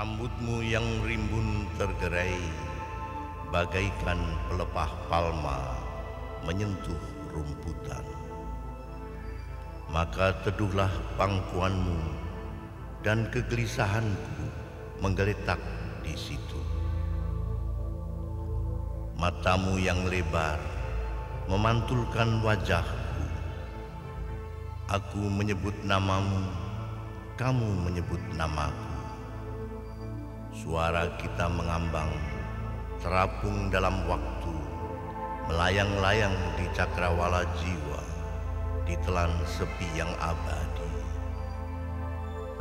Rambutmu yang rimbun tergerai bagaikan pelepah palma menyentuh rumputan. Maka teduhlah pangkuanmu dan kegelisahanku menggeletak di situ. Matamu yang lebar memantulkan wajahku. Aku menyebut namamu, kamu menyebut namaku. Suara kita mengambang, terapung dalam waktu, melayang-layang di cakrawala jiwa, di telan sepi yang abadi.